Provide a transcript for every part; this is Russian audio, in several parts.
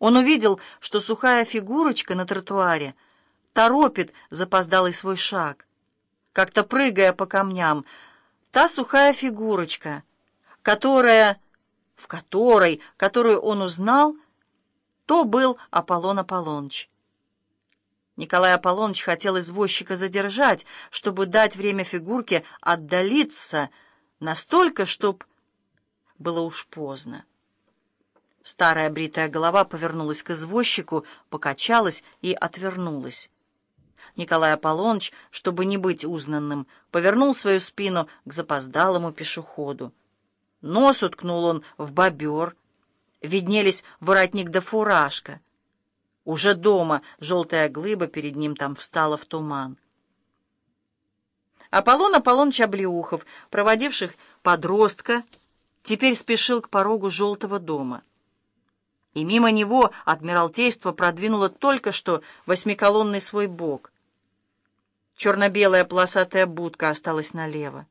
Он увидел, что сухая фигурочка на тротуаре торопит запоздалый свой шаг, как-то прыгая по камням. Та сухая фигурочка, которая, в которой, которую он узнал, то был Аполлон Аполлоныч. Николай Аполлоныч хотел извозчика задержать, чтобы дать время фигурке отдалиться настолько, чтоб было уж поздно. Старая бритая голова повернулась к извозчику, покачалась и отвернулась. Николай Аполлоныч, чтобы не быть узнанным, повернул свою спину к запоздалому пешеходу. Нос уткнул он в бобер. Виднелись воротник да фуражка. Уже дома желтая глыба перед ним там встала в туман. Аполлон Аполлоныч Облеухов, проводивших подростка, теперь спешил к порогу желтого дома. И мимо него Адмиралтейство продвинуло только что восьмиколонный свой бок. Черно-белая полосатая будка осталась налево.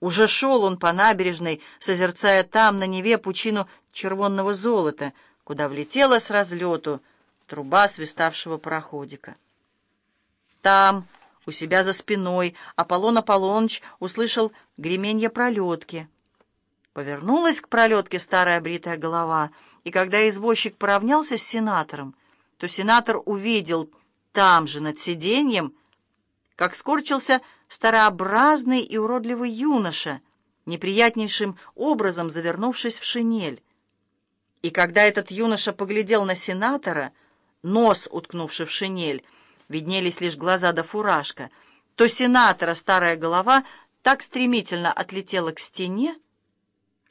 Уже шел он по набережной, созерцая там, на Неве, пучину червонного золота, куда влетела с разлету труба свиставшего пароходика. Там, у себя за спиной, Аполлон Аполлоныч услышал гременье пролетки. Повернулась к пролетке старая бритая голова, и когда извозчик поравнялся с сенатором, то сенатор увидел там же, над сиденьем, как скорчился старообразный и уродливый юноша, неприятнейшим образом завернувшись в шинель. И когда этот юноша поглядел на сенатора, нос уткнувший в шинель, виднелись лишь глаза да фуражка, то сенатора старая голова так стремительно отлетела к стене,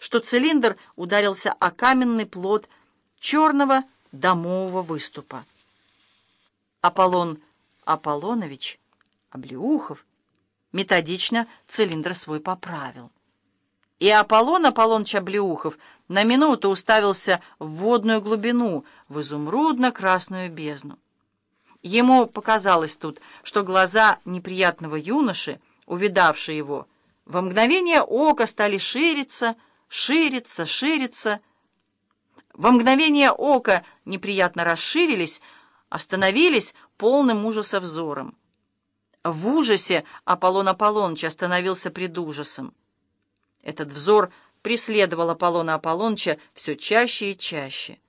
что цилиндр ударился о каменный плод черного домового выступа. Аполлон Аполлонович Облеухов методично цилиндр свой поправил. И Аполлон Аполлоныч Облеухов на минуту уставился в водную глубину, в изумрудно-красную бездну. Ему показалось тут, что глаза неприятного юноши, увидавшие его, во мгновение ока стали шириться, шириться, шириться. Во мгновение ока неприятно расширились, остановились полным ужаса взором. В ужасе Аполлон Аполлоныч остановился пред ужасом. Этот взор преследовал Аполлона Аполлоныча все чаще и чаще.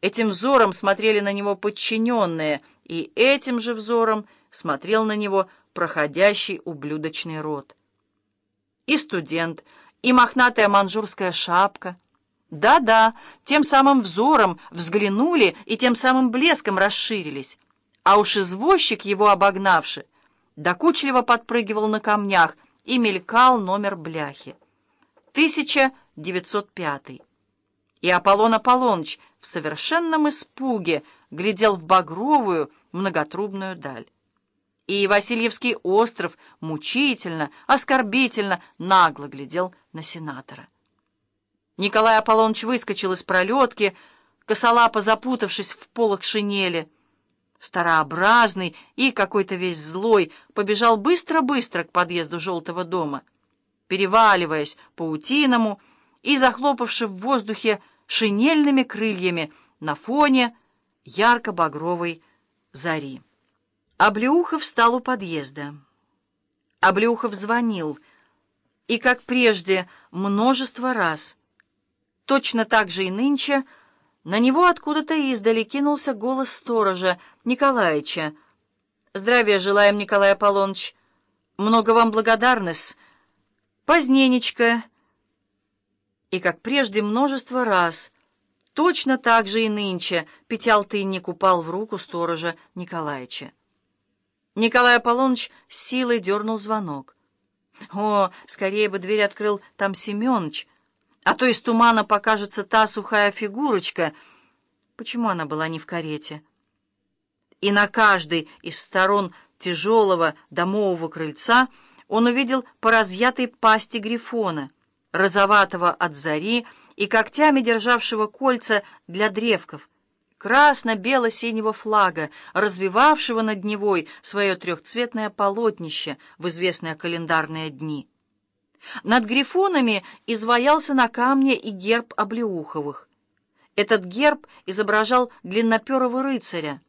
Этим взором смотрели на него подчиненные, и этим же взором смотрел на него проходящий ублюдочный род. И студент, и мохнатая манжурская шапка. Да-да, тем самым взором взглянули и тем самым блеском расширились. А уж извозчик, его обогнавший, докучливо подпрыгивал на камнях и мелькал номер бляхи. 1905. И Аполлон Аполлоныч в совершенном испуге глядел в багровую многотрубную даль и Васильевский остров мучительно, оскорбительно, нагло глядел на сенатора. Николай Аполлоныч выскочил из пролетки, косолапо запутавшись в полах шинели. Старообразный и какой-то весь злой побежал быстро-быстро к подъезду желтого дома, переваливаясь паутиному и захлопавши в воздухе шинельными крыльями на фоне ярко-багровой зари. Облеухов встал у подъезда. Облеухов звонил, и, как прежде, множество раз. Точно так же и нынче на него откуда-то издали кинулся голос сторожа Николаевича. «Здравия желаем, Николай Аполлоныч. Много вам благодарность. Поздненечко». И, как прежде, множество раз. Точно так же и нынче пятиалтынник упал в руку сторожа Николаевича. Николай Аполлоныч силой дернул звонок. О, скорее бы дверь открыл там Семенович, а то из тумана покажется та сухая фигурочка. Почему она была не в карете? И на каждой из сторон тяжелого домового крыльца он увидел по разъятой пасти грифона, розоватого от зари и когтями державшего кольца для древков красно-бело-синего флага, развивавшего над Невой свое трехцветное полотнище в известные календарные дни. Над грифонами изваялся на камне и герб Облеуховых. Этот герб изображал длинноперого рыцаря,